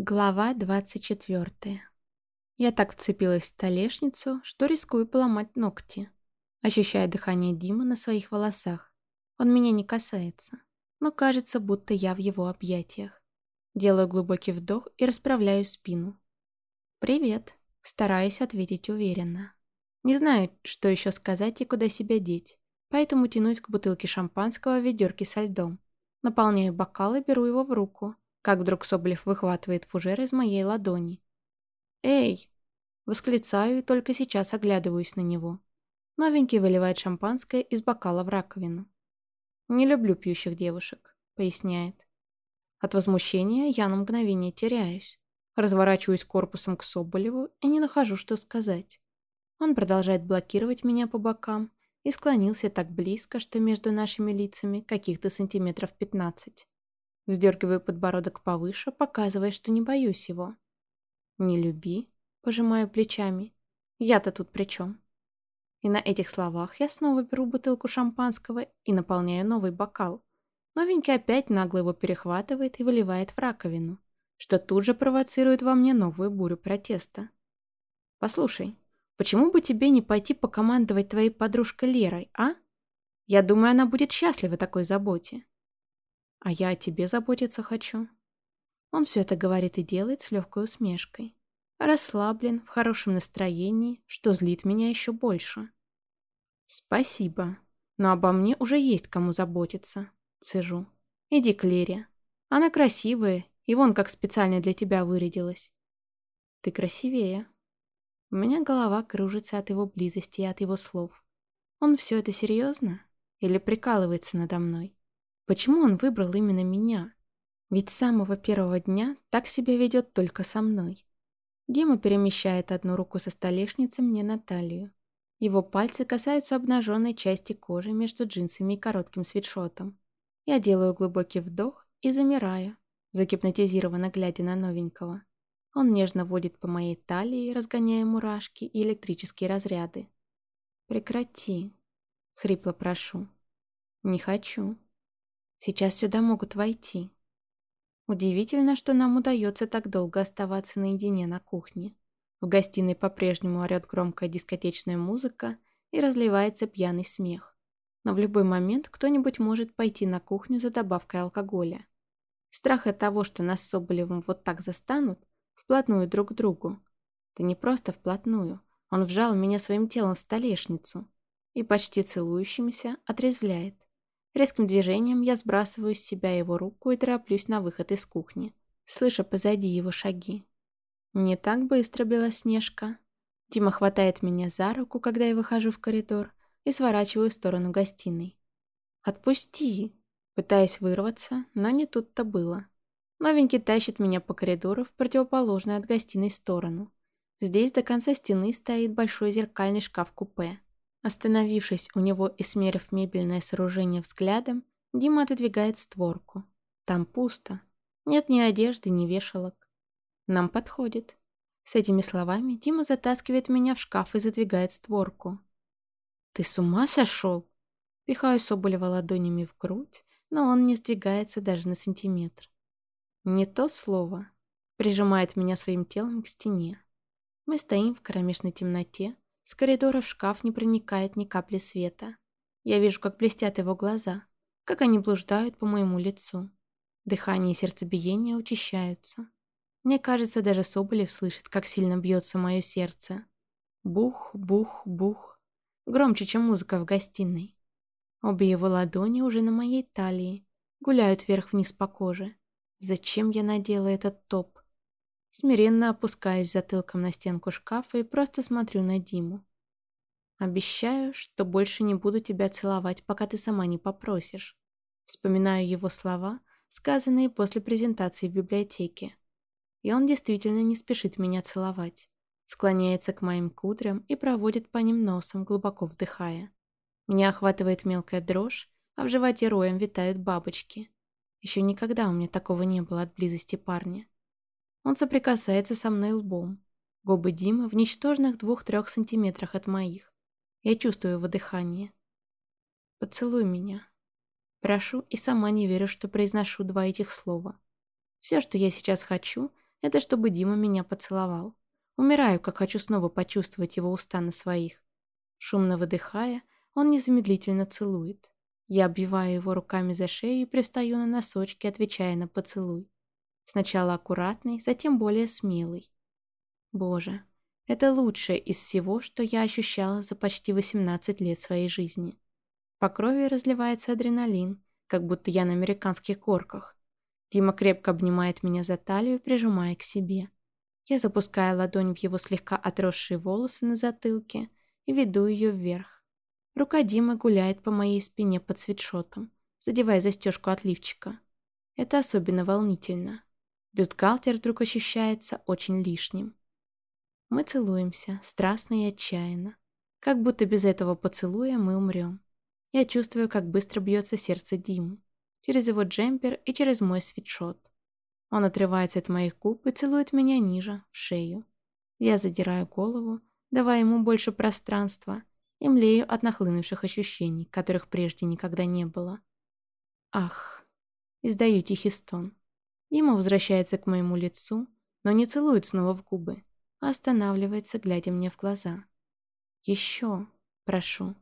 Глава 24. Я так вцепилась в столешницу, что рискую поломать ногти. Ощущаю дыхание Димы на своих волосах. Он меня не касается, но кажется, будто я в его объятиях. Делаю глубокий вдох и расправляю спину. «Привет», — стараюсь ответить уверенно. Не знаю, что еще сказать и куда себя деть, поэтому тянусь к бутылке шампанского в ведерке со льдом. Наполняю бокал и беру его в руку — как вдруг Соболев выхватывает фужер из моей ладони. «Эй!» Восклицаю и только сейчас оглядываюсь на него. Новенький выливает шампанское из бокала в раковину. «Не люблю пьющих девушек», — поясняет. От возмущения я на мгновение теряюсь. Разворачиваюсь корпусом к Соболеву и не нахожу, что сказать. Он продолжает блокировать меня по бокам и склонился так близко, что между нашими лицами каких-то сантиметров пятнадцать. Вздергиваю подбородок повыше, показывая, что не боюсь его. «Не люби», — пожимаю плечами. «Я-то тут при чем?» И на этих словах я снова беру бутылку шампанского и наполняю новый бокал. Новенький опять нагло его перехватывает и выливает в раковину, что тут же провоцирует во мне новую бурю протеста. «Послушай, почему бы тебе не пойти покомандовать твоей подружкой Лерой, а? Я думаю, она будет счастлива такой заботе. А я о тебе заботиться хочу. Он все это говорит и делает с легкой усмешкой. Расслаблен, в хорошем настроении, что злит меня еще больше. Спасибо, но обо мне уже есть кому заботиться. Цежу. Иди к Лере. Она красивая, и вон как специально для тебя вырядилась. Ты красивее. У меня голова кружится от его близости и от его слов. Он все это серьезно? Или прикалывается надо мной? Почему он выбрал именно меня? Ведь с самого первого дня так себя ведет только со мной. Дима перемещает одну руку со столешницы мне на талию. Его пальцы касаются обнаженной части кожи между джинсами и коротким свитшотом. Я делаю глубокий вдох и замираю, загипнотизированно глядя на новенького. Он нежно водит по моей талии, разгоняя мурашки и электрические разряды. «Прекрати», — хрипло прошу. «Не хочу». Сейчас сюда могут войти. Удивительно, что нам удается так долго оставаться наедине на кухне. В гостиной по-прежнему орёт громкая дискотечная музыка и разливается пьяный смех. Но в любой момент кто-нибудь может пойти на кухню за добавкой алкоголя. Страх от того, что нас с Соболевым вот так застанут, вплотную друг к другу. Да не просто вплотную. Он вжал меня своим телом в столешницу и почти целующимся отрезвляет. Резким движением я сбрасываю с себя его руку и тороплюсь на выход из кухни, слыша позади его шаги. Не так быстро, Белоснежка. Дима хватает меня за руку, когда я выхожу в коридор, и сворачиваю в сторону гостиной. «Отпусти!» Пытаясь вырваться, но не тут-то было. Новенький тащит меня по коридору в противоположную от гостиной сторону. Здесь до конца стены стоит большой зеркальный шкаф-купе. Остановившись у него и смерив мебельное сооружение взглядом, Дима отодвигает створку. Там пусто. Нет ни одежды, ни вешалок. Нам подходит. С этими словами Дима затаскивает меня в шкаф и задвигает створку. «Ты с ума сошел?» Пихаю Соболева ладонями в грудь, но он не сдвигается даже на сантиметр. Не то слово. Прижимает меня своим телом к стене. Мы стоим в кромешной темноте, с коридора в шкаф не проникает ни капли света. Я вижу, как блестят его глаза, как они блуждают по моему лицу. Дыхание и сердцебиение учащаются. Мне кажется, даже Соболев слышит, как сильно бьется мое сердце. Бух, бух, бух. Громче, чем музыка в гостиной. Обе его ладони уже на моей талии, гуляют вверх-вниз по коже. Зачем я надела этот топ? Смиренно опускаюсь затылком на стенку шкафа и просто смотрю на Диму. Обещаю, что больше не буду тебя целовать, пока ты сама не попросишь. Вспоминаю его слова, сказанные после презентации в библиотеке. И он действительно не спешит меня целовать. Склоняется к моим кудрям и проводит по ним носом, глубоко вдыхая. Меня охватывает мелкая дрожь, а в животе роем витают бабочки. Еще никогда у меня такого не было от близости парня. Он соприкасается со мной лбом. Губы Димы в ничтожных двух-трех сантиметрах от моих. Я чувствую его дыхание. «Поцелуй меня». Прошу и сама не верю, что произношу два этих слова. Все, что я сейчас хочу, это чтобы Дима меня поцеловал. Умираю, как хочу снова почувствовать его уста на своих. Шумно выдыхая, он незамедлительно целует. Я обвиваю его руками за шею и пристаю на носочки, отвечая на поцелуй. Сначала аккуратный, затем более смелый. Боже, это лучшее из всего, что я ощущала за почти 18 лет своей жизни. По крови разливается адреналин, как будто я на американских горках. Дима крепко обнимает меня за талию, прижимая к себе. Я запускаю ладонь в его слегка отросшие волосы на затылке и веду ее вверх. Рука Димы гуляет по моей спине под свитшотом, задевая застежку от лифчика. Это особенно волнительно. Бюстгальтер вдруг ощущается очень лишним. Мы целуемся, страстно и отчаянно. Как будто без этого поцелуя мы умрем. Я чувствую, как быстро бьется сердце Димы. Через его джемпер и через мой свитшот. Он отрывается от моих губ и целует меня ниже, в шею. Я задираю голову, давая ему больше пространства, и млею от нахлынувших ощущений, которых прежде никогда не было. Ах! Издаю тихий стон. Дима возвращается к моему лицу, но не целует снова в губы останавливается, глядя мне в глаза. «Еще, прошу».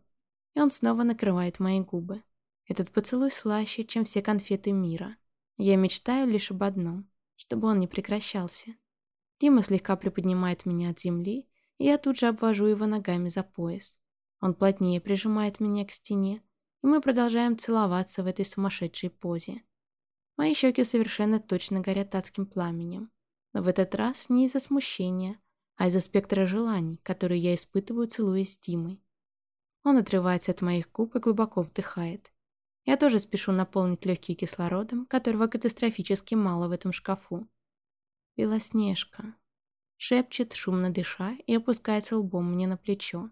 И он снова накрывает мои губы. Этот поцелуй слаще, чем все конфеты мира. Я мечтаю лишь об одном, чтобы он не прекращался. Дима слегка приподнимает меня от земли, и я тут же обвожу его ногами за пояс. Он плотнее прижимает меня к стене, и мы продолжаем целоваться в этой сумасшедшей позе. Мои щеки совершенно точно горят адским пламенем, но в этот раз не из-за смущения, а из-за спектра желаний, которые я испытываю, целуясь с Димой. Он отрывается от моих губ и глубоко вдыхает. Я тоже спешу наполнить легкие кислородом, которого катастрофически мало в этом шкафу. «Белоснежка», — шепчет, шумно дыша, и опускается лбом мне на плечо.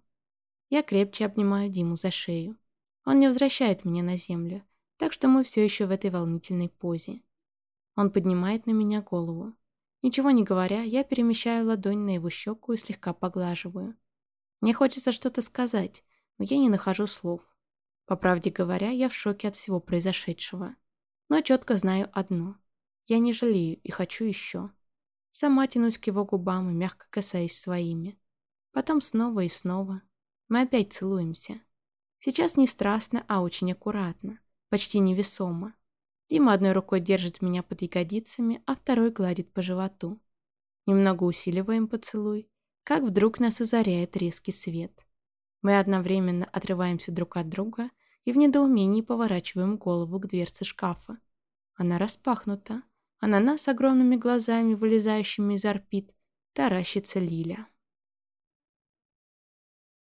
Я крепче обнимаю Диму за шею. Он не возвращает меня на землю, так что мы все еще в этой волнительной позе. Он поднимает на меня голову. Ничего не говоря, я перемещаю ладонь на его щеку и слегка поглаживаю. Мне хочется что-то сказать, но я не нахожу слов. По правде говоря, я в шоке от всего произошедшего. Но четко знаю одно. Я не жалею и хочу еще. Сама тянусь к его губам и мягко касаюсь своими. Потом снова и снова. Мы опять целуемся. Сейчас не страстно, а очень аккуратно. Почти невесомо. Дима одной рукой держит меня под ягодицами, а второй гладит по животу. Немного усиливаем поцелуй, как вдруг нас озаряет резкий свет. Мы одновременно отрываемся друг от друга и в недоумении поворачиваем голову к дверце шкафа. Она распахнута, а на нас огромными глазами, вылезающими из орбит, таращится Лиля.